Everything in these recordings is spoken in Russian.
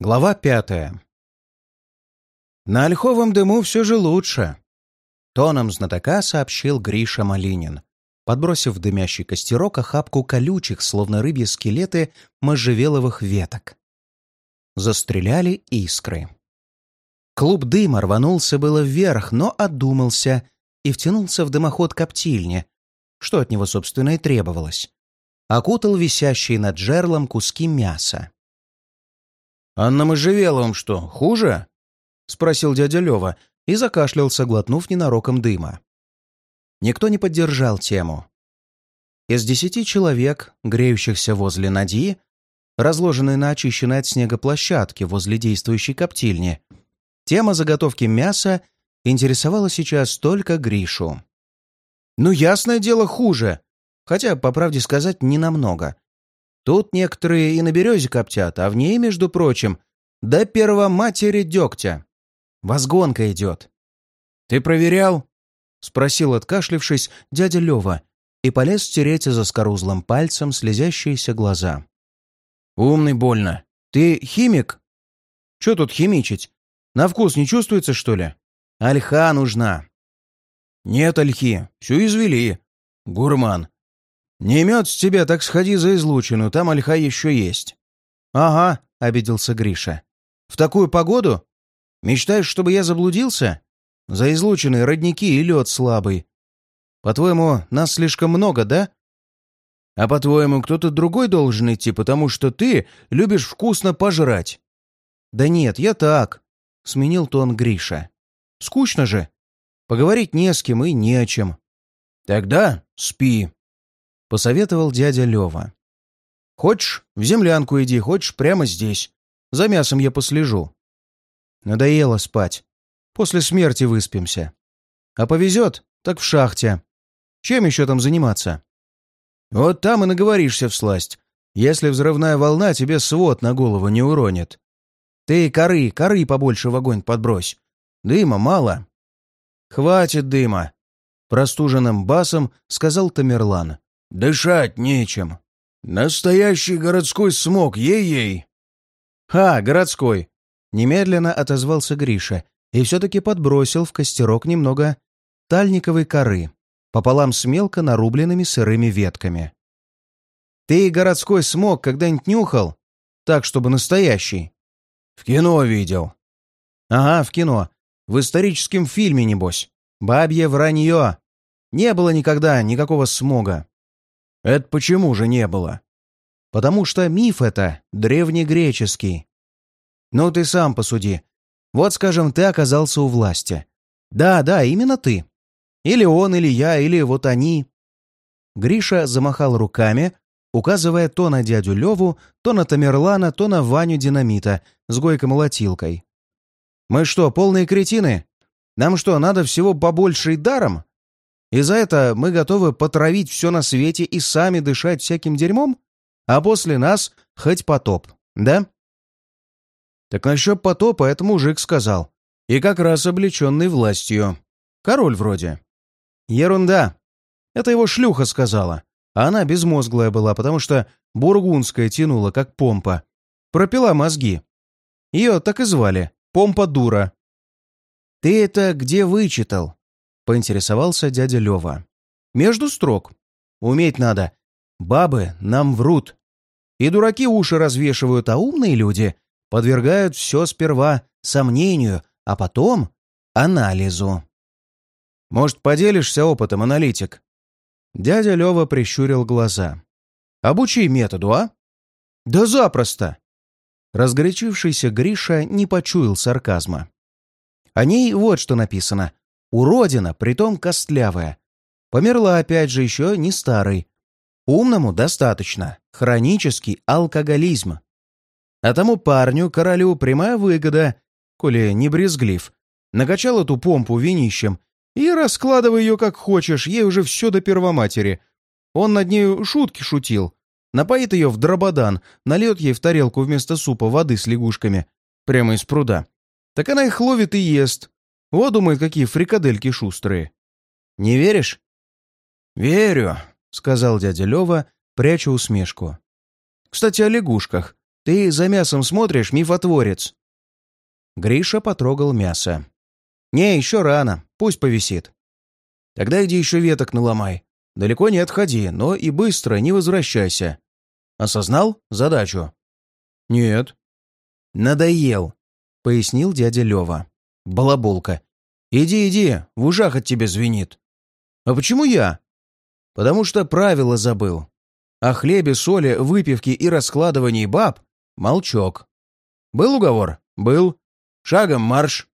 Глава пятая. На ольховом дыму все же лучше. Тоном знатока сообщил Гриша Малинин, подбросив в дымящий костерок охапку колючих, словно рыбьи скелеты, можжевеловых веток. Застреляли искры. Клуб дыма рванулся было вверх, но отдумался и втянулся в дымоход коптильни, что от него, собственно, и требовалось. Окутал висящие над жерлом куски мяса. «Анна Можжевеловым что, хуже?» — спросил дядя Лева и закашлялся, глотнув ненароком дыма. Никто не поддержал тему. Из десяти человек, греющихся возле Нади, разложенной на очищенной от снега площадке возле действующей коптильни, тема заготовки мяса интересовала сейчас только Гришу. «Ну, ясное дело, хуже. Хотя, по правде сказать, не намного. Тут некоторые и на березе коптят, а в ней, между прочим, до первоматери дегтя. Возгонка идет. «Ты проверял?» — спросил, откашлившись, дядя Лева и полез стереть за скорузлым пальцем слезящиеся глаза. «Умный больно. Ты химик?» «Че тут химичить? На вкус не чувствуется, что ли? Ольха нужна». «Нет ольхи, все извели. Гурман, «Не имет с тебя, так сходи за излучину, там ольха еще есть». «Ага», — обиделся Гриша. «В такую погоду? Мечтаешь, чтобы я заблудился? За излученные родники и лед слабый. По-твоему, нас слишком много, да? А по-твоему, кто-то другой должен идти, потому что ты любишь вкусно пожрать?» «Да нет, я так», — сменил тон Гриша. «Скучно же. Поговорить не с кем и не о чем». «Тогда спи», — посоветовал дядя Лева. «Хочешь, в землянку иди, хочешь, прямо здесь. За мясом я послежу». «Надоело спать. После смерти выспимся. А повезет, так в шахте. Чем еще там заниматься?» «Вот там и наговоришься в сласть, если взрывная волна тебе свод на голову не уронит. Ты коры, коры побольше в огонь подбрось. Дыма мало». «Хватит дыма», — простуженным басом сказал Тамерлан. Дышать нечем. Настоящий городской смог, ей-ей. «Ха, городской!» Немедленно отозвался Гриша и все-таки подбросил в костерок немного тальниковой коры, пополам с мелко нарубленными сырыми ветками. «Ты городской смог когда-нибудь нюхал? Так, чтобы настоящий?» «В кино видел». «Ага, в кино. В историческом фильме, небось. Бабье вранье. Не было никогда никакого смога. Это почему же не было? Потому что миф это древнегреческий. Ну ты сам посуди. Вот, скажем, ты оказался у власти. Да, да, именно ты. Или он, или я, или вот они. Гриша замахал руками, указывая то на дядю Леву, то на Тамерлана, то на Ваню Динамита с Гойко-молотилкой. «Мы что, полные кретины? Нам что, надо всего побольше и даром? И за это мы готовы потравить все на свете и сами дышать всяким дерьмом? А после нас хоть потоп, да? Так насчет потопа это мужик сказал. И как раз облеченный властью. Король вроде. Ерунда. Это его шлюха сказала. А она безмозглая была, потому что бургундская тянула, как помпа. Пропила мозги. Ее так и звали. Помпа-дура. «Ты это где вычитал?» Поинтересовался дядя Лева. «Между строк. Уметь надо. Бабы нам врут. И дураки уши развешивают, а умные люди подвергают все сперва сомнению, а потом анализу. Может, поделишься опытом, аналитик?» Дядя Лева прищурил глаза. «Обучи методу, а?» «Да запросто!» Разгорячившийся Гриша не почуял сарказма. О ней вот что написано. Уродина, притом костлявая. Померла опять же еще не старый. Умному достаточно. Хронический алкоголизм. А тому парню, королю, прямая выгода, коли не брезглив. Накачал эту помпу винищем и раскладывай ее как хочешь, ей уже все до первоматери. Он над нею шутки шутил. Напоит ее в дрободан, нальет ей в тарелку вместо супа воды с лягушками. Прямо из пруда. Так она их ловит и ест. Вот, думает, какие фрикадельки шустрые. Не веришь? Верю, сказал дядя Лева, пряча усмешку. Кстати, о лягушках. Ты за мясом смотришь, мифотворец?» Гриша потрогал мясо. «Не, еще рано. Пусть повисит. Тогда иди еще веток наломай. Далеко не отходи, но и быстро не возвращайся. Осознал задачу?» «Нет». «Надоел», — пояснил дядя Лева. «Балаболка. Иди, иди, в ушах от тебя звенит». «А почему я?» «Потому что правила забыл. О хлебе, соли, выпивке и раскладывании баб — молчок. Был уговор? Был. Шагом марш!»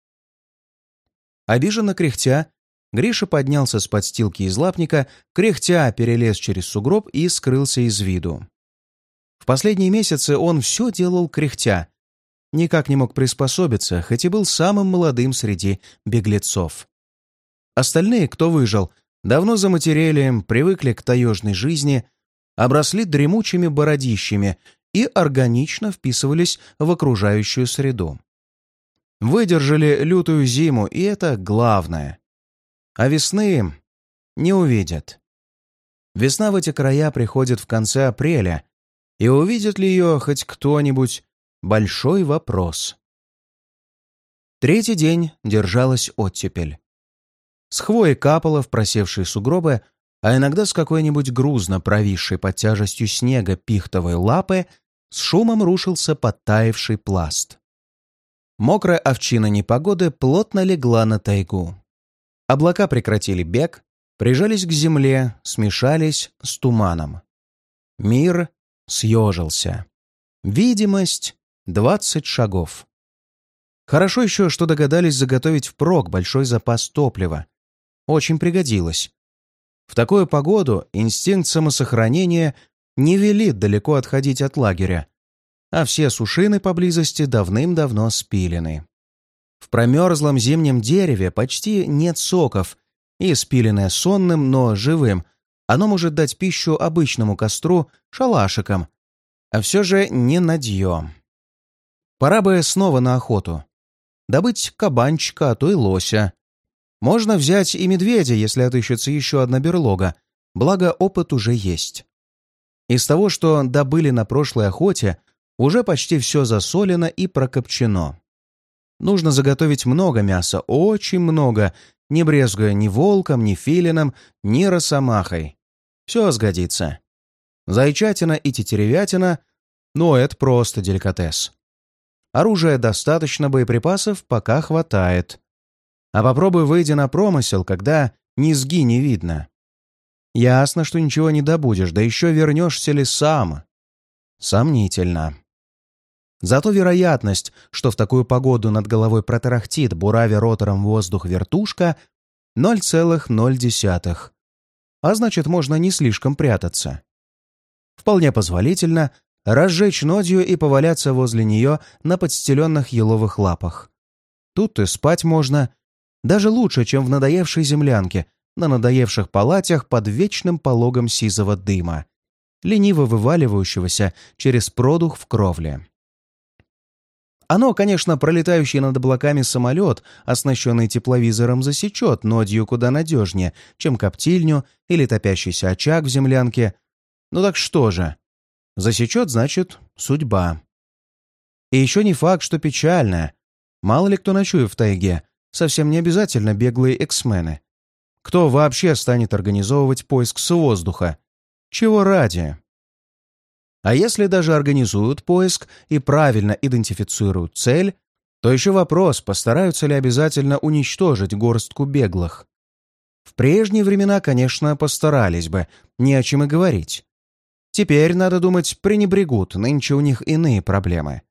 Обиженно кряхтя, Гриша поднялся с подстилки из лапника, кряхтя перелез через сугроб и скрылся из виду. В последние месяцы он все делал кряхтя. Никак не мог приспособиться, хоть и был самым молодым среди беглецов. Остальные, кто выжил, давно заматерели, привыкли к таежной жизни, обросли дремучими бородищами и органично вписывались в окружающую среду. Выдержали лютую зиму, и это главное. А весны не увидят. Весна в эти края приходит в конце апреля, и увидит ли ее хоть кто-нибудь — большой вопрос. Третий день держалась оттепель. С хвои капало в просевшие сугробы, а иногда с какой-нибудь грузно провисшей под тяжестью снега пихтовой лапы с шумом рушился подтаивший пласт. Мокрая овчина непогоды плотно легла на тайгу. Облака прекратили бег, прижались к земле, смешались с туманом. Мир съежился. Видимость — двадцать шагов. Хорошо еще, что догадались заготовить впрок большой запас топлива. Очень пригодилось. В такую погоду инстинкт самосохранения не велит далеко отходить от лагеря, а все сушины поблизости давным-давно спилены. В промерзлом зимнем дереве почти нет соков, и спиленное сонным, но живым, оно может дать пищу обычному костру, шалашикам, а все же не надье. Пора бы снова на охоту. Добыть кабанчика, а то и лося. Можно взять и медведя, если отыщется еще одна берлога, благо опыт уже есть. Из того, что добыли на прошлой охоте, уже почти все засолено и прокопчено. Нужно заготовить много мяса, очень много, не брезгуя ни волком, ни филином, ни росомахой. Все сгодится. Зайчатина и тетеревятина — ну, это просто деликатес. Оружия достаточно, боеприпасов пока хватает. А попробуй выйди на промысел, когда низги не видно. Ясно, что ничего не добудешь, да еще вернешься ли сам. Сомнительно. Зато вероятность, что в такую погоду над головой протарахтит, буравя ротором воздух вертушка, 0,0. А значит, можно не слишком прятаться. Вполне позволительно разжечь нодью и поваляться возле нее на подстеленных еловых лапах. Тут и спать можно, даже лучше, чем в надоевшей землянке, на надоевших палатях под вечным пологом сизого дыма, лениво вываливающегося через продух в кровле. Оно, конечно, пролетающий над облаками самолет, оснащенный тепловизором, засечет нодью куда надежнее, чем коптильню или топящийся очаг в землянке. Ну так что же? Засечет, значит, судьба. И еще не факт, что печальная. Мало ли кто ночует в тайге. Совсем не обязательно беглые эксмены. Кто вообще станет организовывать поиск с воздуха? Чего ради? А если даже организуют поиск и правильно идентифицируют цель, то еще вопрос, постараются ли обязательно уничтожить горстку беглых. В прежние времена, конечно, постарались бы, не о чем и говорить. Теперь, надо думать, пренебрегут, нынче у них иные проблемы.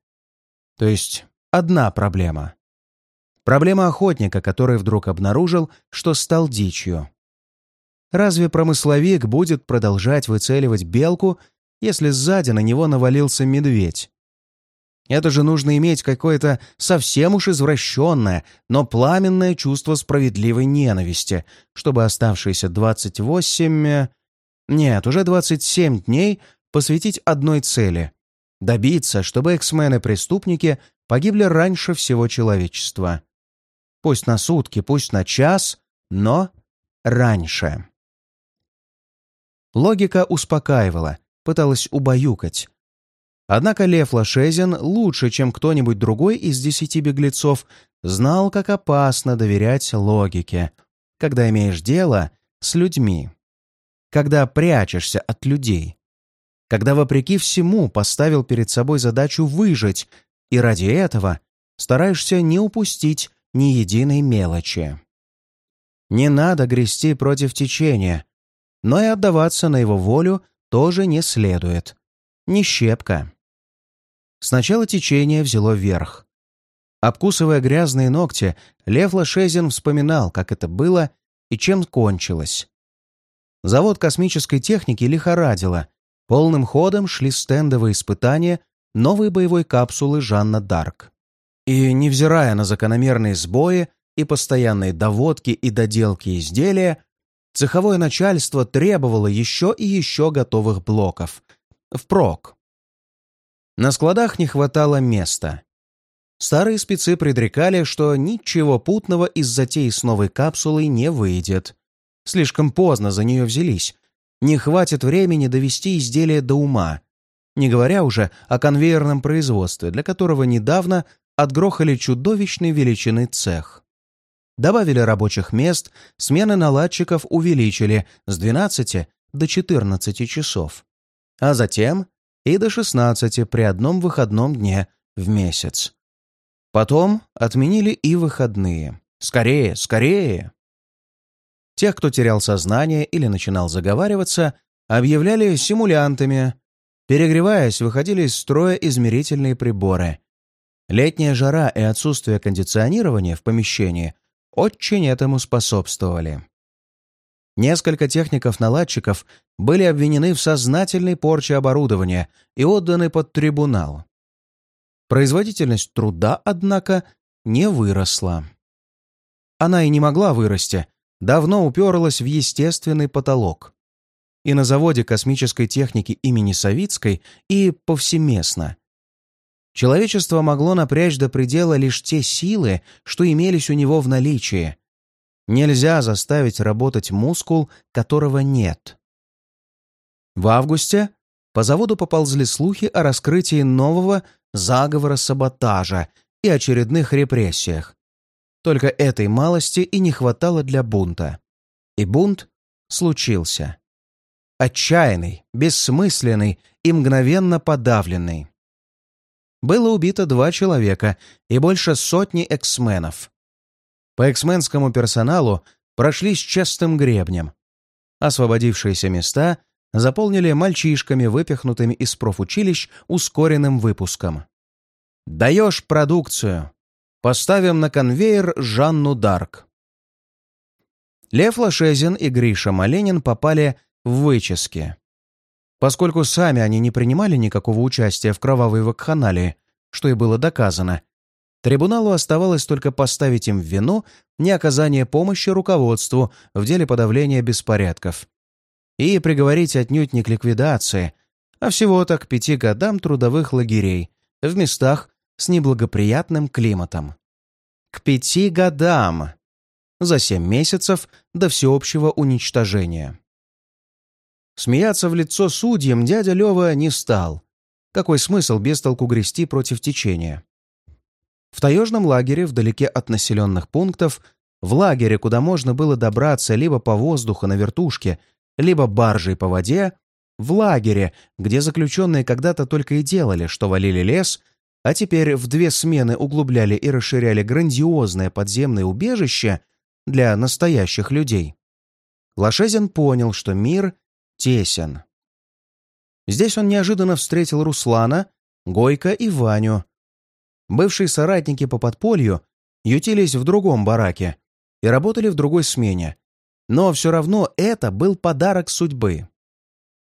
То есть одна проблема. Проблема охотника, который вдруг обнаружил, что стал дичью. Разве промысловик будет продолжать выцеливать белку если сзади на него навалился медведь. Это же нужно иметь какое-то совсем уж извращенное, но пламенное чувство справедливой ненависти, чтобы оставшиеся 28... Нет, уже 27 дней посвятить одной цели — добиться, чтобы эксмены-преступники погибли раньше всего человечества. Пусть на сутки, пусть на час, но раньше. Логика успокаивала, пыталась убаюкать. Однако Лев Лашезин, лучше, чем кто-нибудь другой из десяти беглецов, знал, как опасно доверять логике, когда имеешь дело с людьми, когда прячешься от людей, когда, вопреки всему, поставил перед собой задачу выжить, и ради этого стараешься не упустить ни единой мелочи. Не надо грести против течения, но и отдаваться на его волю тоже не следует. Не щепка. Сначала течение взяло верх. Обкусывая грязные ногти, Лев Лошезин вспоминал, как это было и чем кончилось. Завод космической техники лихорадило. Полным ходом шли стендовые испытания новой боевой капсулы Жанна Дарк. И, невзирая на закономерные сбои и постоянные доводки и доделки изделия, цеховое начальство требовало еще и еще готовых блоков. Впрок. На складах не хватало места. Старые спецы предрекали, что ничего путного из затеи с новой капсулой не выйдет. Слишком поздно за нее взялись. Не хватит времени довести изделие до ума. Не говоря уже о конвейерном производстве, для которого недавно отгрохали чудовищной величины цех. Добавили рабочих мест, смены наладчиков увеличили с 12 до 14 часов, а затем и до 16 при одном выходном дне в месяц. Потом отменили и выходные. Скорее, скорее! Тех, кто терял сознание или начинал заговариваться, объявляли симулянтами. Перегреваясь, выходили из строя измерительные приборы. Летняя жара и отсутствие кондиционирования в помещении очень этому способствовали. Несколько техников-наладчиков были обвинены в сознательной порче оборудования и отданы под трибунал. Производительность труда, однако, не выросла. Она и не могла вырасти, давно уперлась в естественный потолок. И на заводе космической техники имени Савицкой, и повсеместно. Человечество могло напрячь до предела лишь те силы, что имелись у него в наличии. Нельзя заставить работать мускул, которого нет. В августе по заводу поползли слухи о раскрытии нового заговора саботажа и очередных репрессиях. Только этой малости и не хватало для бунта. И бунт случился. Отчаянный, бессмысленный и мгновенно подавленный. Было убито два человека и больше сотни эксменов. По эксменскому персоналу прошли с частым гребнем. Освободившиеся места заполнили мальчишками, выпихнутыми из профучилищ ускоренным выпуском. «Даешь продукцию. Поставим на конвейер Жанну Дарк». Лев Лошезин и Гриша Маленин попали в вычески. Поскольку сами они не принимали никакого участия в кровавой вакханалии, что и было доказано, трибуналу оставалось только поставить им в вину неоказание помощи руководству в деле подавления беспорядков и приговорить отнюдь не к ликвидации, а всего-то к пяти годам трудовых лагерей в местах с неблагоприятным климатом. К пяти годам! За семь месяцев до всеобщего уничтожения. Смеяться в лицо судьям дядя Лева не стал. Какой смысл без толку грести против течения? В таежном лагере, вдалеке от населенных пунктов, в лагере, куда можно было добраться либо по воздуху на вертушке, либо баржей по воде, в лагере, где заключенные когда-то только и делали, что валили лес, а теперь в две смены углубляли и расширяли грандиозное подземное убежище для настоящих людей. Лошезин понял, что мир тесен. Здесь он неожиданно встретил Руслана, Гойка и Ваню. Бывшие соратники по подполью ютились в другом бараке и работали в другой смене, но все равно это был подарок судьбы.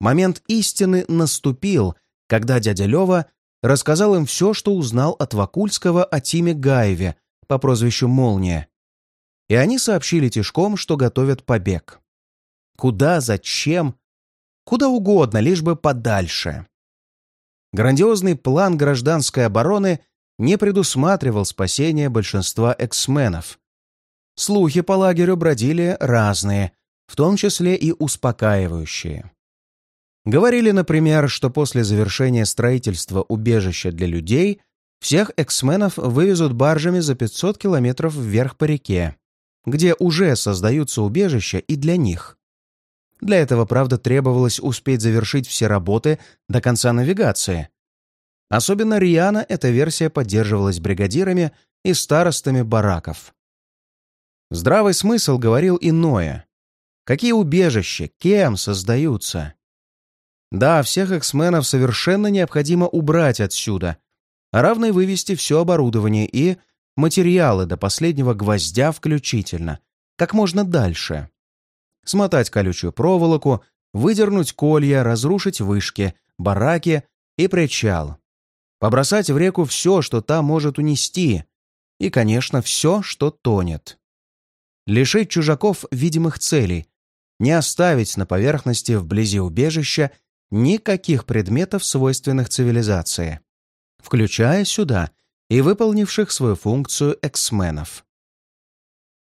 Момент истины наступил, когда дядя Лева рассказал им все, что узнал от Вакульского о Тиме Гаеве по прозвищу Молния. И они сообщили Тишком, что готовят побег. Куда, зачем? Куда угодно, лишь бы подальше. Грандиозный план гражданской обороны не предусматривал спасения большинства эксменов. Слухи по лагерю бродили разные, в том числе и успокаивающие. Говорили, например, что после завершения строительства убежища для людей всех эксменов вывезут баржами за 500 километров вверх по реке, где уже создаются убежища и для них. Для этого, правда, требовалось успеть завершить все работы до конца навигации. Особенно рьяно эта версия поддерживалась бригадирами и старостами бараков. Здравый смысл говорил иное. Какие убежища, кем создаются? Да, всех эксменов совершенно необходимо убрать отсюда, а равно и вывести все оборудование и материалы до последнего гвоздя включительно, как можно дальше. Смотать колючую проволоку, выдернуть колья, разрушить вышки, бараки и причал. Побросать в реку все, что та может унести, и, конечно, все, что тонет. Лишить чужаков видимых целей, не оставить на поверхности вблизи убежища никаких предметов, свойственных цивилизации, включая сюда и выполнивших свою функцию эксменов.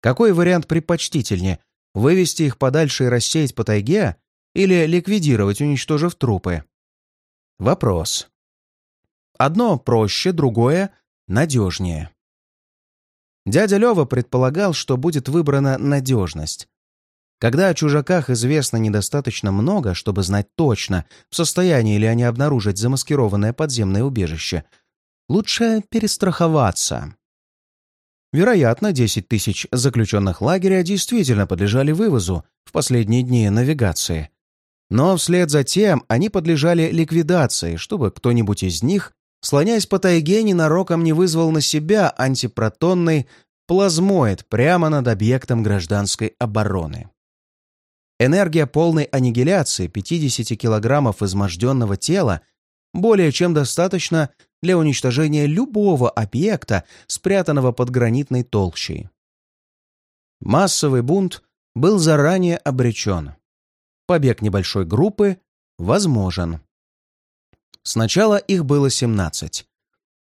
Какой вариант предпочтительнее – вывести их подальше и рассеять по тайге или ликвидировать, уничтожив трупы? Вопрос. Одно проще, другое надежнее. Дядя Лева предполагал, что будет выбрана надежность, когда о чужаках известно недостаточно много, чтобы знать точно, в состоянии ли они обнаружить замаскированное подземное убежище, лучше перестраховаться. Вероятно, 10 тысяч заключенных лагеря действительно подлежали вывозу в последние дни навигации. Но вслед за тем они подлежали ликвидации, чтобы кто-нибудь из них, слоняясь по тайге, ненароком не вызвал на себя антипротонный плазмоид прямо над объектом гражданской обороны. Энергия полной аннигиляции 50 килограммов изможденного тела более чем достаточно для уничтожения любого объекта, спрятанного под гранитной толщей. Массовый бунт был заранее обречен. Побег небольшой группы возможен. Сначала их было 17.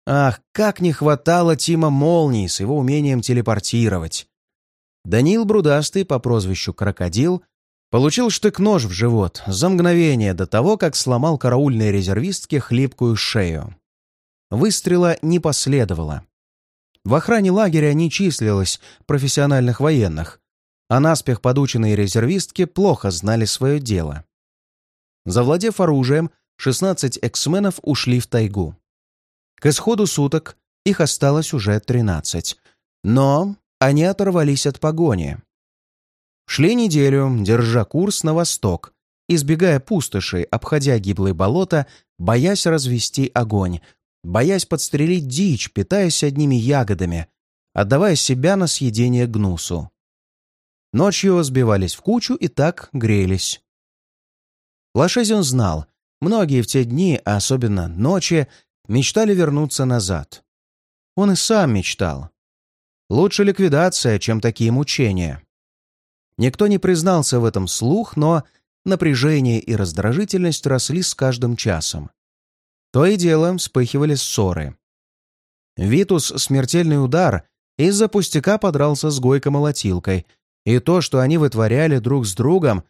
Ах, как не хватало Тима Молнии с его умением телепортировать. Даниил Брудастый по прозвищу Крокодил Получил штык-нож в живот за мгновение до того, как сломал караульной резервистке хлипкую шею. Выстрела не последовало. В охране лагеря не числилось профессиональных военных, а наспех подученные резервистки плохо знали свое дело. Завладев оружием, 16 эксменов ушли в тайгу. К исходу суток их осталось уже 13, но они оторвались от погони. Шли неделю, держа курс на восток, избегая пустоши, обходя гиблые болота, боясь развести огонь, боясь подстрелить дичь, питаясь одними ягодами, отдавая себя на съедение гнусу. Ночью сбивались в кучу и так грелись. Лошезин знал, многие в те дни, а особенно ночи, мечтали вернуться назад. Он и сам мечтал. Лучше ликвидация, чем такие мучения. Никто не признался в этом слух, но напряжение и раздражительность росли с каждым часом. То и дело вспыхивали ссоры. Витус смертельный удар из-за пустяка подрался с Гойко-молотилкой, и то, что они вытворяли друг с другом,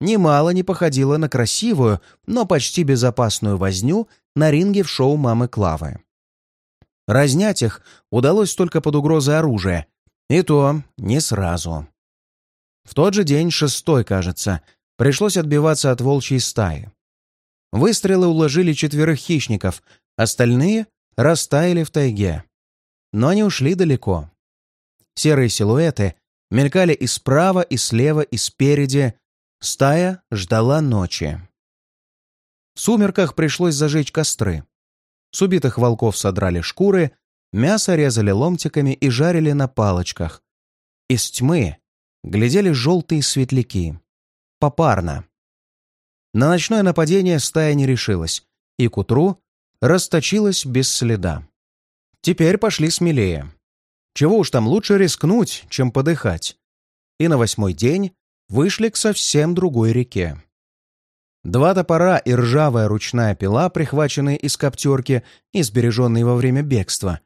немало не походило на красивую, но почти безопасную возню на ринге в шоу «Мамы Клавы». Разнять их удалось только под угрозой оружия, и то не сразу. В тот же день, шестой, кажется, пришлось отбиваться от волчьей стаи. Выстрелы уложили четверых хищников, остальные растаяли в тайге. Но они ушли далеко. Серые силуэты мелькали и справа, и слева, и спереди. Стая ждала ночи. В сумерках пришлось зажечь костры. С убитых волков содрали шкуры, мясо резали ломтиками и жарили на палочках. Из тьмы глядели желтые светляки. Попарно. На ночное нападение стая не решилась, и к утру расточилась без следа. Теперь пошли смелее. Чего уж там лучше рискнуть, чем подыхать. И на восьмой день вышли к совсем другой реке. Два топора и ржавая ручная пила, прихваченные из коптерки и сбереженные во время бегства,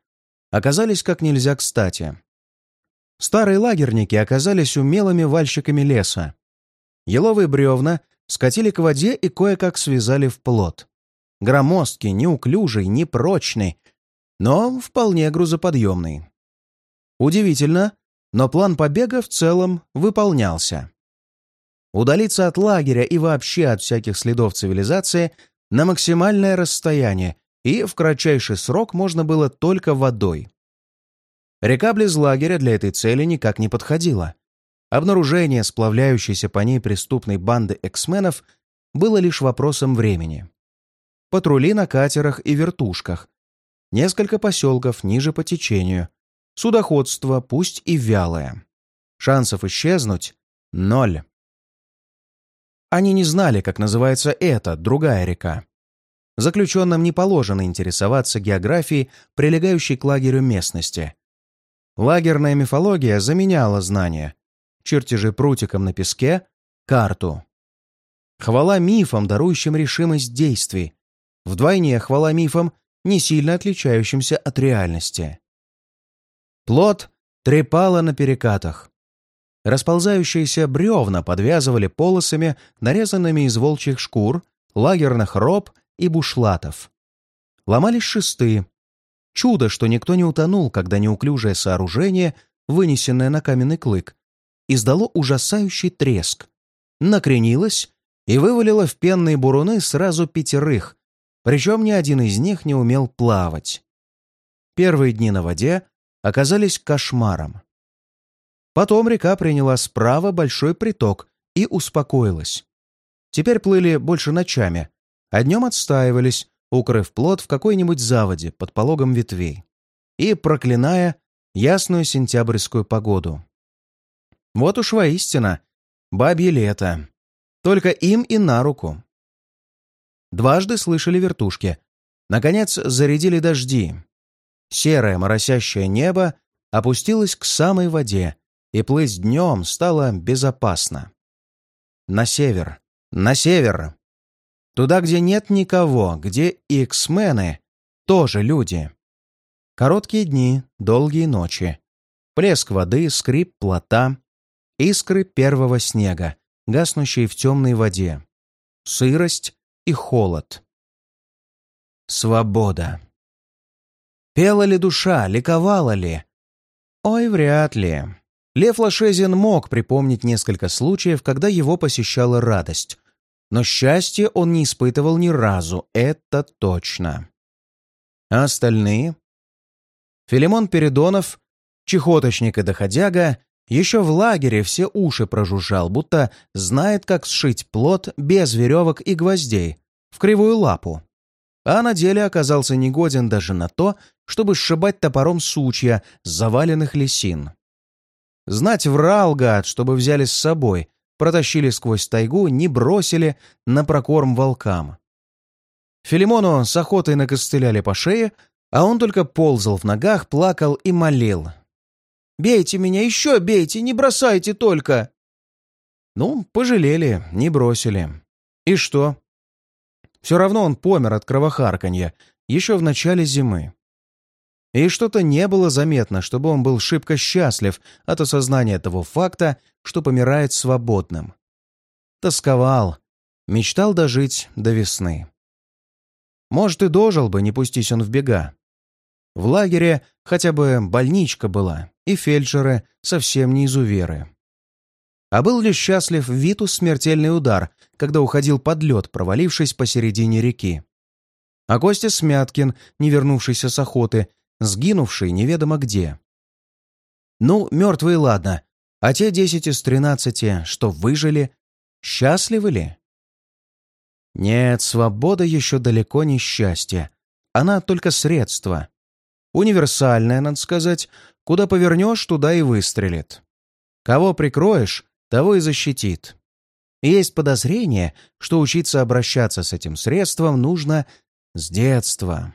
оказались как нельзя кстати. Старые лагерники оказались умелыми вальщиками леса. Еловые бревна скатили к воде и кое-как связали в плот. Громоздкий, неуклюжий, непрочный, но вполне грузоподъемный. Удивительно, но план побега в целом выполнялся. Удалиться от лагеря и вообще от всяких следов цивилизации на максимальное расстояние, и в кратчайший срок можно было только водой. Река близ лагеря для этой цели никак не подходила. Обнаружение сплавляющейся по ней преступной банды эксменов было лишь вопросом времени. Патрули на катерах и вертушках, несколько поселков ниже по течению, судоходство, пусть и вялое. Шансов исчезнуть — ноль. Они не знали, как называется эта, другая река. Заключенным не положено интересоваться географией, прилегающей к лагерю местности. Лагерная мифология заменяла знания, чертежи прутиком на песке, карту. Хвала мифам, дарующим решимость действий. Вдвойне хвала мифам, не сильно отличающимся от реальности. Плод трепало на перекатах. Расползающиеся бревна подвязывали полосами, нарезанными из волчьих шкур, лагерных роб и бушлатов. Ломались шесты. Чудо, что никто не утонул, когда неуклюжее сооружение, вынесенное на каменный клык, издало ужасающий треск, накренилось и вывалило в пенные буруны сразу пятерых, причем ни один из них не умел плавать. Первые дни на воде оказались кошмаром. Потом река приняла справа большой приток и успокоилась. Теперь плыли больше ночами, а днем отстаивались, укрыв плод в какой-нибудь заводе под пологом ветвей и проклиная ясную сентябрьскую погоду. Вот уж воистина, бабье лето. Только им и на руку. Дважды слышали вертушки. Наконец зарядили дожди. Серое моросящее небо опустилось к самой воде, и плыть днем стало безопасно. На север, на север. Туда, где нет никого, где иксмены тоже люди. Короткие дни, долгие ночи. Плеск воды, скрип плота, искры первого снега, гаснущие в темной воде, сырость и холод. Свобода. Пела ли душа, ликовала ли? Ой, вряд ли. Лев Лошезин мог припомнить несколько случаев, когда его посещала радость. Но счастья он не испытывал ни разу, это точно. А остальные? Филимон Передонов, чехоточник и доходяга, еще в лагере все уши прожужжал, будто знает, как сшить плод без веревок и гвоздей, в кривую лапу. А на деле оказался негоден даже на то, чтобы сшибать топором сучья с заваленных лесин. Знать врал, гад, чтобы взяли с собой, протащили сквозь тайгу, не бросили на прокорм волкам. Филимону с охотой накостыляли по шее, а он только ползал в ногах, плакал и молил. «Бейте меня, еще бейте, не бросайте только!» Ну, пожалели, не бросили. И что? Все равно он помер от кровохарканья еще в начале зимы. И что-то не было заметно, чтобы он был шибко счастлив от осознания того факта, что помирает свободным. Тосковал, мечтал дожить до весны. Может, и дожил бы, не пустись он в бега. В лагере хотя бы больничка была, и фельдшеры совсем не изуверы. А был ли счастлив Витус смертельный удар, когда уходил под лед, провалившись посередине реки? А Костя Смяткин, не вернувшийся с охоты, сгинувший неведомо где. Ну, мертвые ладно, а те десять из тринадцати, что выжили, счастливы ли? Нет, свобода еще далеко не счастье. Она только средство. Универсальное, надо сказать. Куда повернешь, туда и выстрелит. Кого прикроешь, того и защитит. есть подозрение, что учиться обращаться с этим средством нужно с детства.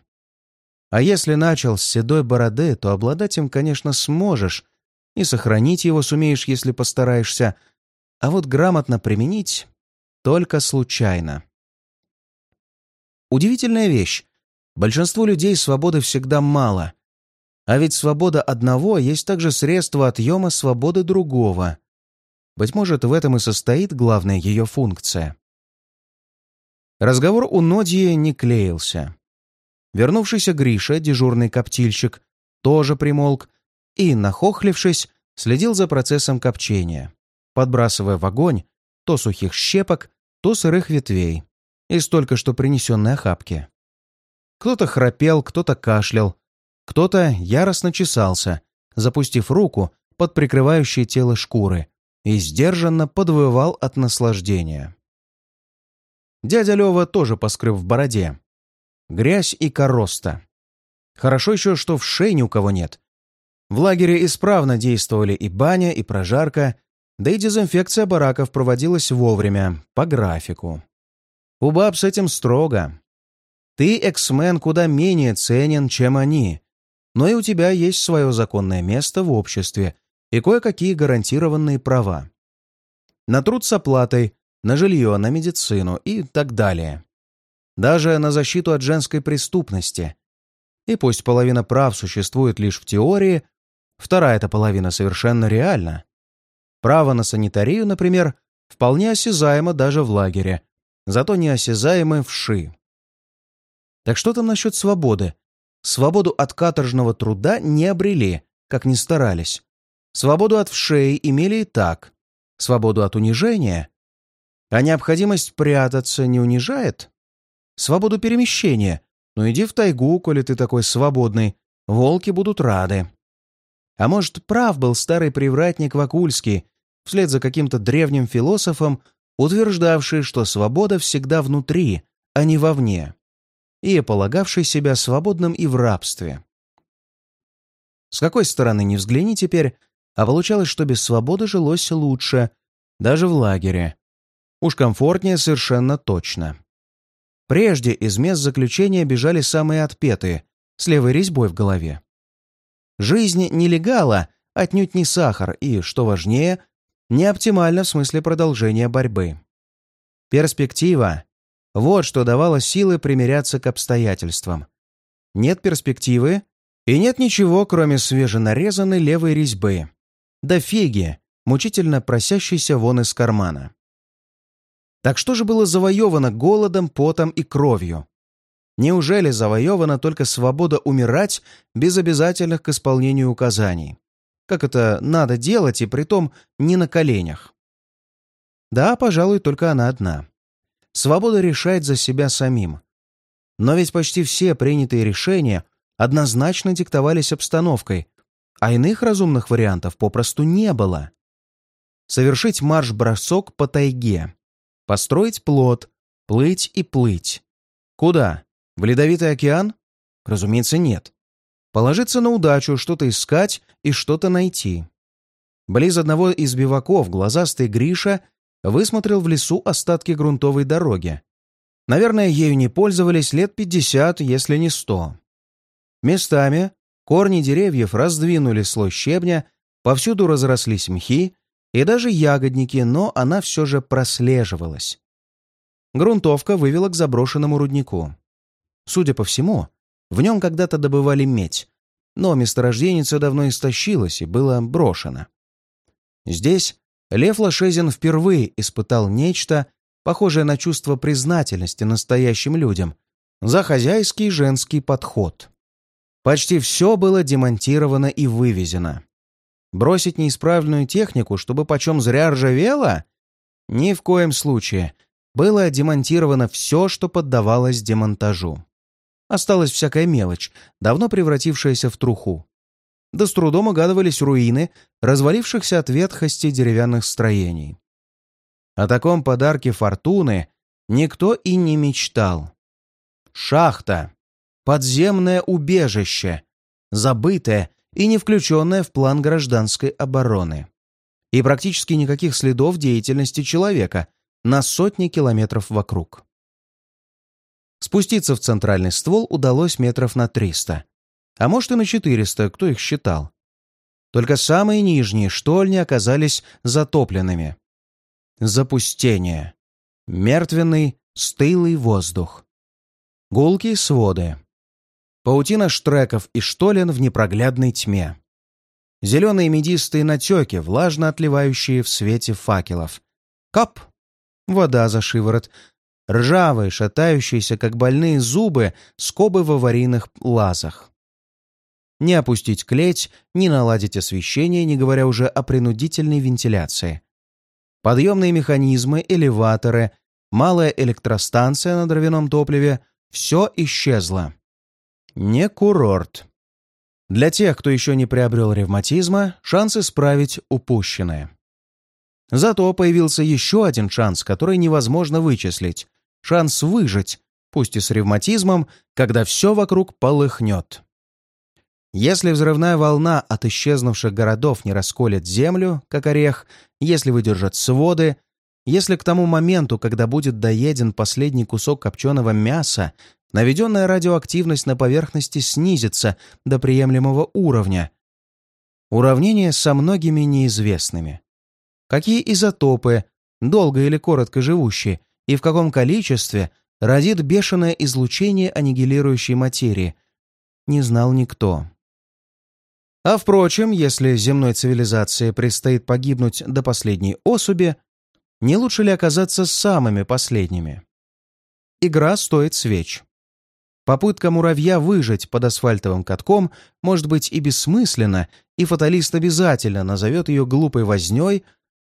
А если начал с седой бороды, то обладать им, конечно, сможешь, и сохранить его сумеешь, если постараешься, а вот грамотно применить только случайно. Удивительная вещь. Большинству людей свободы всегда мало. А ведь свобода одного есть также средство отъема свободы другого. Быть может, в этом и состоит главная ее функция. Разговор у Нодьи не клеился. Вернувшийся Гриша, дежурный коптильщик, тоже примолк и, нахохлившись, следил за процессом копчения, подбрасывая в огонь то сухих щепок, то сырых ветвей из только что принесенной охапки. Кто-то храпел, кто-то кашлял, кто-то яростно чесался, запустив руку под прикрывающее тело шкуры и сдержанно подвывал от наслаждения. Дядя Лёва тоже поскреб в бороде. Грязь и короста. Хорошо еще, что в шее ни у кого нет. В лагере исправно действовали и баня, и прожарка, да и дезинфекция бараков проводилась вовремя, по графику. У баб с этим строго. Ты, эксмен, куда менее ценен, чем они, но и у тебя есть свое законное место в обществе и кое-какие гарантированные права. На труд с оплатой, на жилье, на медицину и так далее. Даже на защиту от женской преступности. И пусть половина прав существует лишь в теории, вторая эта половина совершенно реальна. Право на санитарию, например, вполне осязаемо даже в лагере, зато неосязаемы вши. Так что там насчет свободы? Свободу от каторжного труда не обрели, как ни старались. Свободу от вшей имели и так. Свободу от унижения. А необходимость прятаться не унижает? Свободу перемещения. Ну иди в тайгу, коли ты такой свободный. Волки будут рады. А может, прав был старый привратник Вакульский, вслед за каким-то древним философом, утверждавший, что свобода всегда внутри, а не вовне, и полагавший себя свободным и в рабстве. С какой стороны не взгляни теперь, а получалось, что без свободы жилось лучше, даже в лагере. Уж комфортнее совершенно точно. Прежде из мест заключения бежали самые отпетые, с левой резьбой в голове. Жизнь нелегала отнюдь не сахар и, что важнее, не оптимально в смысле продолжения борьбы. Перспектива — вот что давало силы примиряться к обстоятельствам. Нет перспективы и нет ничего, кроме свеженарезанной левой резьбы. Да фиги, мучительно просящейся вон из кармана. Так что же было завоевано голодом, потом и кровью? Неужели завоевана только свобода умирать без обязательных к исполнению указаний? Как это надо делать, и притом не на коленях? Да, пожалуй, только она одна. Свобода решает за себя самим. Но ведь почти все принятые решения однозначно диктовались обстановкой, а иных разумных вариантов попросту не было. Совершить марш-бросок по тайге, построить плот, плыть и плыть. Куда? В Ледовитый океан? Разумеется, нет. Положиться на удачу, что-то искать и что-то найти. Близ одного из биваков глазастый Гриша высмотрел в лесу остатки грунтовой дороги. Наверное, ею не пользовались лет пятьдесят, если не сто. Местами корни деревьев раздвинули слой щебня, повсюду разрослись мхи и даже ягодники, но она все же прослеживалась. Грунтовка вывела к заброшенному руднику. Судя по всему, в нем когда-то добывали медь, но месторожденица давно истощилась и было брошено. Здесь Лев Лошезин впервые испытал нечто, похожее на чувство признательности настоящим людям, за хозяйский женский подход. Почти все было демонтировано и вывезено. Бросить неисправленную технику, чтобы почем зря ржавело? Ни в коем случае. Было демонтировано все, что поддавалось демонтажу. Осталась всякая мелочь, давно превратившаяся в труху. Да с трудом угадывались руины, развалившихся от ветхости деревянных строений. О таком подарке фортуны никто и не мечтал. Шахта. Подземное убежище. Забытое и не включенное в план гражданской обороны. И практически никаких следов деятельности человека на сотни километров вокруг. Спуститься в центральный ствол удалось метров на 300. А может и на 400, кто их считал. Только самые нижние штольни оказались затопленными. Запустение. Мертвенный, стылый воздух. Гулкие своды. Паутина штреков и штолен в непроглядной тьме. Зеленые медистые натеки, влажно отливающие в свете факелов. Кап! Вода за шиворот. Ржавые, шатающиеся, как больные зубы, скобы в аварийных лазах. Не опустить клеть, не наладить освещение, не говоря уже о принудительной вентиляции. Подъемные механизмы, элеваторы, малая электростанция на дровяном топливе — все исчезло. Не курорт. Для тех, кто еще не приобрел ревматизма, шанс исправить упущенное. Зато появился еще один шанс, который невозможно вычислить. Шанс выжить, пусть и с ревматизмом, когда все вокруг полыхнет. Если взрывная волна от исчезнувших городов не расколет землю, как орех, если выдержат своды, если к тому моменту, когда будет доеден последний кусок копченого мяса, наведенная радиоактивность на поверхности снизится до приемлемого уровня. Уравнение со многими неизвестными. Какие изотопы, долго или коротко живущие, и в каком количестве родит бешеное излучение аннигилирующей материи, не знал никто. А впрочем, если земной цивилизации предстоит погибнуть до последней особи, не лучше ли оказаться самыми последними? Игра стоит свеч. Попытка муравья выжить под асфальтовым катком может быть и бессмысленна, и фаталист обязательно назовет ее глупой вознёй,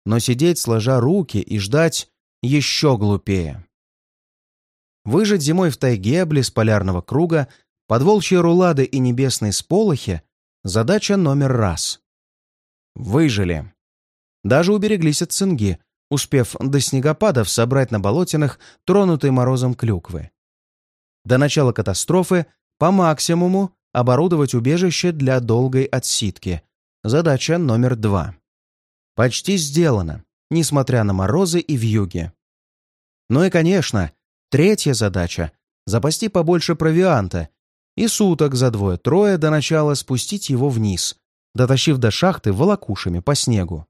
но сидеть сложа руки и ждать еще глупее. Выжить зимой в тайге близ полярного круга, под волчьи рулады и небесные сполохи — задача номер раз. Выжили. Даже убереглись от цинги, успев до снегопадов собрать на болотинах тронутые морозом клюквы до начала катастрофы по максимуму оборудовать убежище для долгой отсидки. Задача номер два. Почти сделано, несмотря на морозы и вьюги. Ну и, конечно, третья задача — запасти побольше провианта и суток за двое-трое до начала спустить его вниз, дотащив до шахты волокушами по снегу.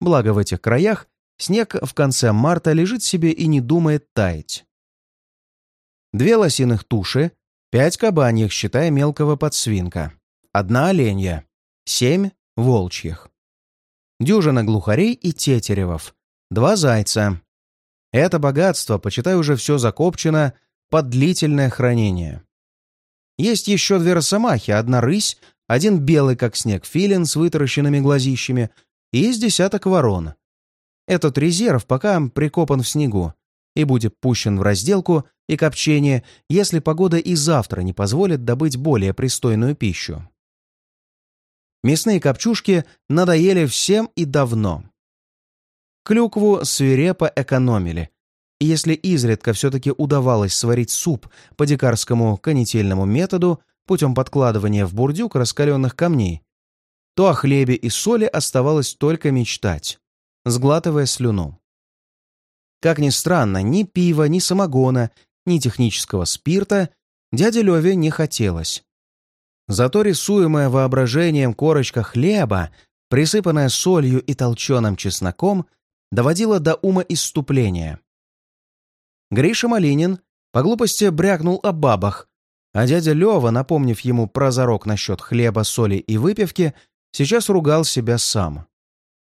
Благо в этих краях снег в конце марта лежит себе и не думает таять две лосиных туши, пять кабаньих, считая мелкого подсвинка, одна оленья, семь волчьих, дюжина глухарей и тетеревов, два зайца. Это богатство, почитай, уже все закопчено под длительное хранение. Есть еще две росомахи, одна рысь, один белый, как снег, филин с вытаращенными глазищами и есть десяток ворон. Этот резерв пока прикопан в снегу, и будет пущен в разделку и копчение, если погода и завтра не позволит добыть более пристойную пищу. Мясные копчушки надоели всем и давно. Клюкву свирепо экономили, и если изредка все-таки удавалось сварить суп по дикарскому канительному методу путем подкладывания в бурдюк раскаленных камней, то о хлебе и соли оставалось только мечтать, сглатывая слюну. Как ни странно, ни пива, ни самогона, ни технического спирта дяде Леве не хотелось. Зато рисуемая воображением корочка хлеба, присыпанная солью и толченым чесноком, доводила до ума исступления. Гриша Малинин по глупости брякнул о бабах, а дядя Лева, напомнив ему про зарок насчет хлеба, соли и выпивки, сейчас ругал себя сам.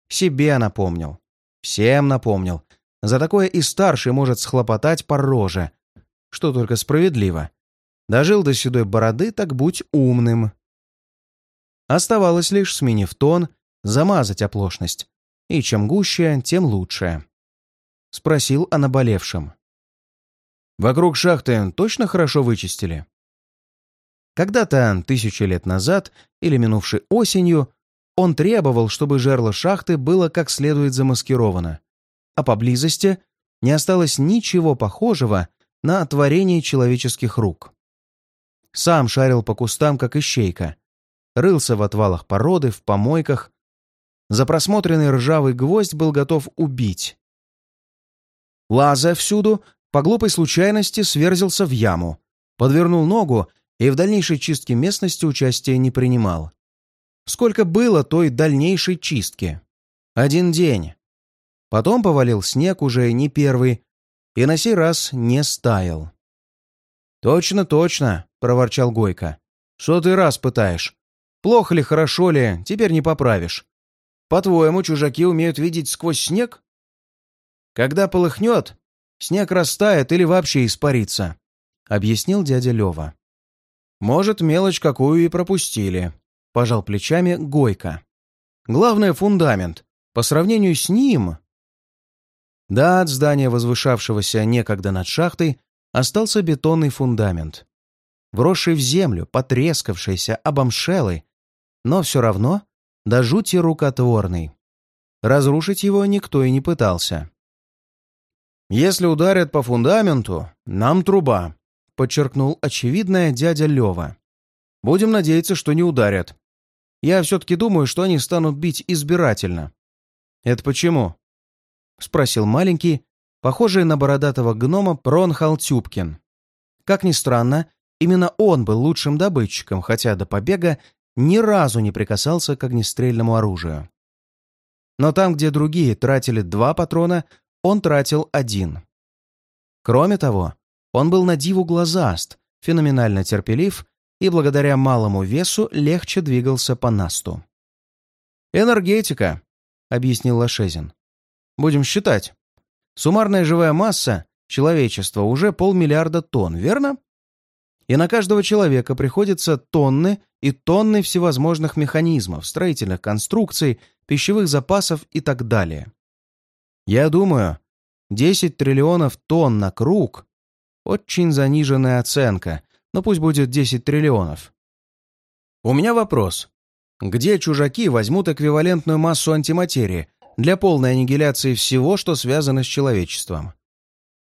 Себе напомнил. Всем напомнил, за такое и старший может схлопотать по роже. Что только справедливо. Дожил до седой бороды, так будь умным. Оставалось лишь, сменив тон, замазать оплошность. И чем гуще, тем лучше. Спросил о наболевшем. «Вокруг шахты точно хорошо вычистили?» Когда-то, тысячи лет назад, или минувшей осенью, он требовал, чтобы жерло шахты было как следует замаскировано а поблизости не осталось ничего похожего на творение человеческих рук. Сам шарил по кустам, как ищейка, рылся в отвалах породы, в помойках. За просмотренный ржавый гвоздь был готов убить. Лазая всюду, по глупой случайности сверзился в яму, подвернул ногу и в дальнейшей чистке местности участия не принимал. Сколько было той дальнейшей чистки? Один день. Потом повалил снег уже не первый, и на сей раз не стаял. «Точно, точно!» — проворчал Гойко. «Что ты раз пытаешь? Плохо ли, хорошо ли, теперь не поправишь. По-твоему, чужаки умеют видеть сквозь снег? Когда полыхнет, снег растает или вообще испарится», — объяснил дядя Лева. «Может, мелочь какую и пропустили», — пожал плечами Гойко. «Главное — фундамент. По сравнению с ним...» Да, от здания, возвышавшегося некогда над шахтой, остался бетонный фундамент. Вросший в землю, потрескавшийся, обомшелый, но все равно до жути рукотворный. Разрушить его никто и не пытался. «Если ударят по фундаменту, нам труба», — подчеркнул очевидное дядя Лева. «Будем надеяться, что не ударят. Я все-таки думаю, что они станут бить избирательно». «Это почему?» — спросил маленький, похожий на бородатого гнома Пронхал Тюбкин. Как ни странно, именно он был лучшим добытчиком, хотя до побега ни разу не прикасался к огнестрельному оружию. Но там, где другие тратили два патрона, он тратил один. Кроме того, он был на диву глазаст, феноменально терпелив и благодаря малому весу легче двигался по насту. «Энергетика», — объяснил Лошезин. Будем считать. Суммарная живая масса человечества уже полмиллиарда тонн, верно? И на каждого человека приходится тонны и тонны всевозможных механизмов, строительных конструкций, пищевых запасов и так далее. Я думаю, 10 триллионов тонн на круг – очень заниженная оценка, но пусть будет 10 триллионов. У меня вопрос. Где чужаки возьмут эквивалентную массу антиматерии, для полной аннигиляции всего, что связано с человечеством.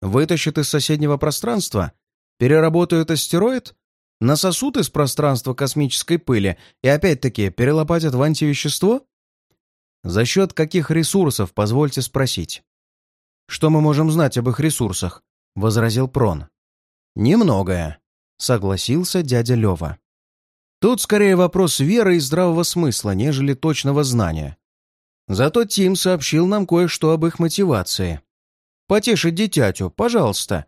Вытащат из соседнего пространства, переработают астероид, насосут из пространства космической пыли и опять-таки перелопатят в антивещество? За счет каких ресурсов, позвольте спросить? Что мы можем знать об их ресурсах? Возразил Прон. Немногое, согласился дядя Лева. Тут скорее вопрос веры и здравого смысла, нежели точного знания. Зато Тим сообщил нам кое-что об их мотивации. Потешить дитятю, пожалуйста.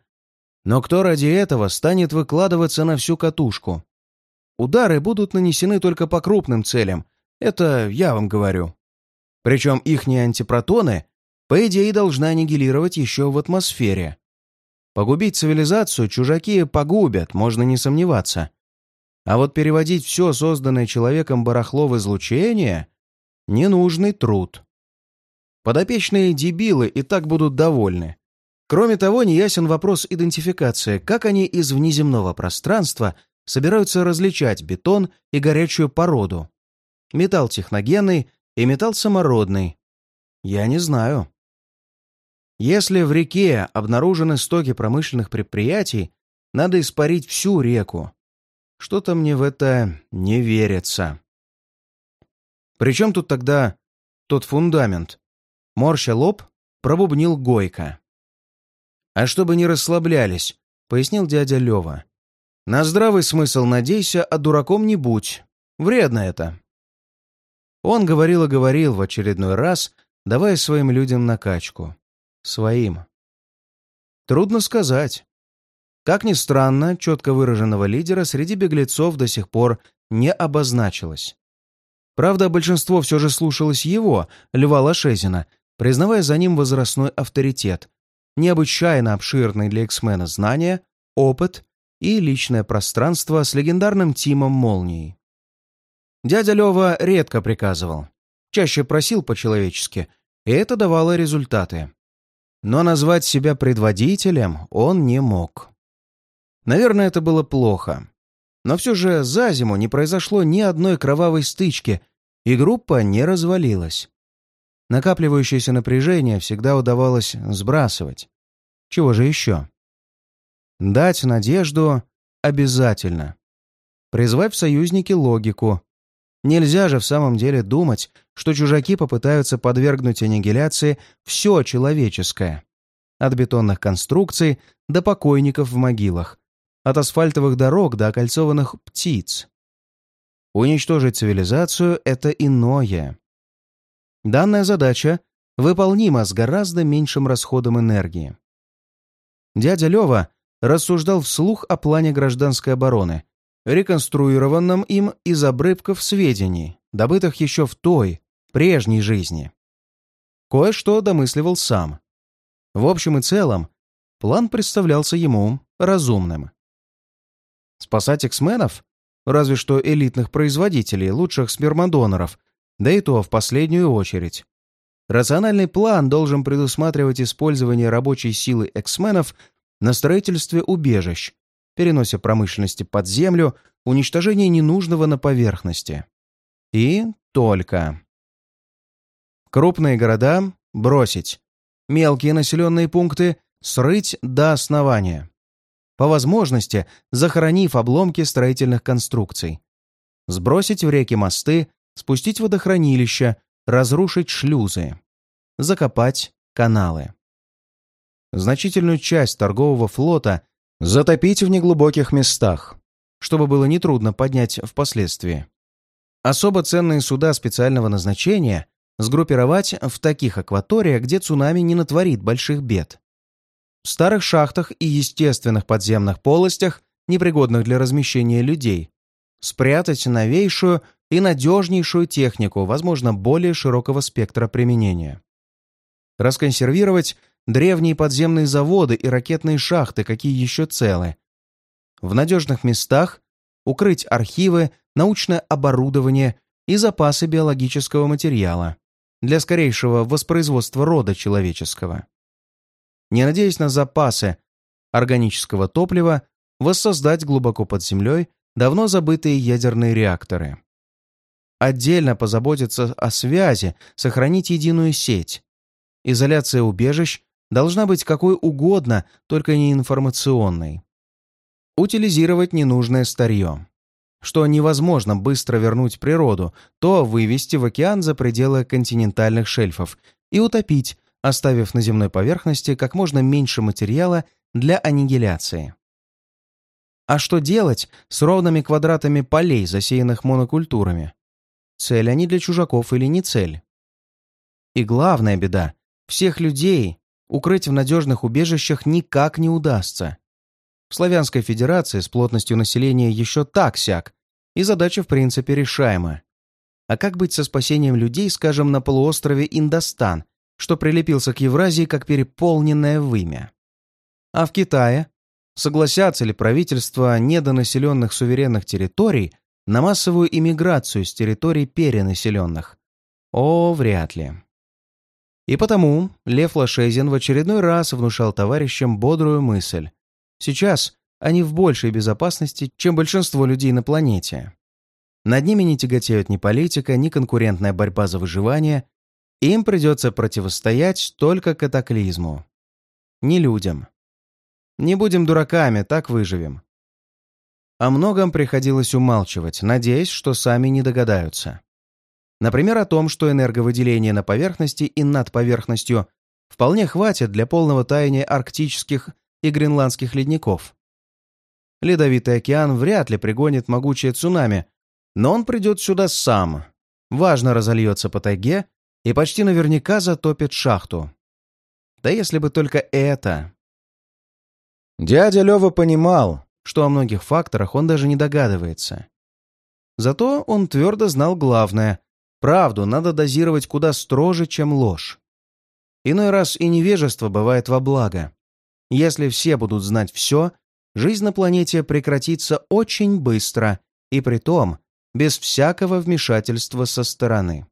Но кто ради этого станет выкладываться на всю катушку? Удары будут нанесены только по крупным целям. Это я вам говорю. Причем ихние антипротоны, по идее, должны аннигилировать еще в атмосфере. Погубить цивилизацию чужаки погубят, можно не сомневаться. А вот переводить все созданное человеком барахло в излучение ненужный труд. Подопечные дебилы и так будут довольны. Кроме того, неясен вопрос идентификации, как они из внеземного пространства собираются различать бетон и горячую породу. Металл техногенный и металл самородный. Я не знаю. Если в реке обнаружены стоки промышленных предприятий, надо испарить всю реку. Что-то мне в это не верится. Причем тут тогда тот фундамент? Морща лоб, пробубнил Гойко. «А чтобы не расслаблялись», — пояснил дядя Лева. «На здравый смысл надейся, а дураком не будь. Вредно это». Он говорил и говорил в очередной раз, давая своим людям накачку. Своим. Трудно сказать. Как ни странно, четко выраженного лидера среди беглецов до сих пор не обозначилось. Правда, большинство все же слушалось его, Льва Лошезина, признавая за ним возрастной авторитет, необычайно обширный для X-мена знания, опыт и личное пространство с легендарным Тимом Молнией. Дядя Лева редко приказывал, чаще просил по-человечески, и это давало результаты. Но назвать себя предводителем он не мог. Наверное, это было плохо. Но все же за зиму не произошло ни одной кровавой стычки, и группа не развалилась. Накапливающееся напряжение всегда удавалось сбрасывать. Чего же еще? Дать надежду обязательно. Призвать в союзники логику. Нельзя же в самом деле думать, что чужаки попытаются подвергнуть аннигиляции все человеческое. От бетонных конструкций до покойников в могилах. От асфальтовых дорог до окольцованных птиц. Уничтожить цивилизацию — это иное. Данная задача выполнима с гораздо меньшим расходом энергии. Дядя Лева рассуждал вслух о плане гражданской обороны, реконструированном им из обрывков сведений, добытых еще в той, прежней жизни. Кое-что домысливал сам. В общем и целом, план представлялся ему разумным. Спасать эксменов? Разве что элитных производителей, лучших спермодоноров, да и то в последнюю очередь. Рациональный план должен предусматривать использование рабочей силы эксменов на строительстве убежищ, переносе промышленности под землю, уничтожении ненужного на поверхности. И только. Крупные города бросить, мелкие населенные пункты срыть до основания. По возможности захоронив обломки строительных конструкций. Сбросить в реки мосты, спустить водохранилища, разрушить шлюзы. Закопать каналы. Значительную часть торгового флота затопить в неглубоких местах, чтобы было нетрудно поднять впоследствии. Особо ценные суда специального назначения сгруппировать в таких акваториях, где цунами не натворит больших бед. В старых шахтах и естественных подземных полостях, непригодных для размещения людей, спрятать новейшую и надежнейшую технику, возможно, более широкого спектра применения. Расконсервировать древние подземные заводы и ракетные шахты, какие еще целы. В надежных местах укрыть архивы, научное оборудование и запасы биологического материала для скорейшего воспроизводства рода человеческого. Не надеясь на запасы органического топлива, воссоздать глубоко под землей давно забытые ядерные реакторы. Отдельно позаботиться о связи, сохранить единую сеть. Изоляция убежищ должна быть какой угодно, только не информационной. Утилизировать ненужное старье что невозможно быстро вернуть природу, то вывести в океан за пределы континентальных шельфов и утопить, оставив на земной поверхности как можно меньше материала для аннигиляции. А что делать с ровными квадратами полей, засеянных монокультурами? Цель они для чужаков или не цель? И главная беда – всех людей укрыть в надежных убежищах никак не удастся. В Славянской Федерации с плотностью населения еще так-сяк, и задача в принципе решаема. А как быть со спасением людей, скажем, на полуострове Индостан, что прилепился к Евразии как переполненное вымя? А в Китае? Согласятся ли правительства недонаселенных суверенных территорий на массовую иммиграцию с территорий перенаселенных? О, вряд ли. И потому Лев Лошезин в очередной раз внушал товарищам бодрую мысль. Сейчас они в большей безопасности, чем большинство людей на планете. Над ними не тяготеют ни политика, ни конкурентная борьба за выживание. Им придется противостоять только катаклизму. Не людям. Не будем дураками, так выживем. О многом приходилось умалчивать, надеясь, что сами не догадаются. Например, о том, что энерговыделение на поверхности и над поверхностью вполне хватит для полного таяния арктических и гренландских ледников. Ледовитый океан вряд ли пригонит могучее цунами, но он придет сюда сам, важно разольется по тайге и почти наверняка затопит шахту. Да если бы только это. Дядя Лёва понимал, что о многих факторах он даже не догадывается. Зато он твердо знал главное — правду надо дозировать куда строже, чем ложь. Иной раз и невежество бывает во благо. Если все будут знать все, жизнь на планете прекратится очень быстро и притом без всякого вмешательства со стороны.